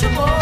último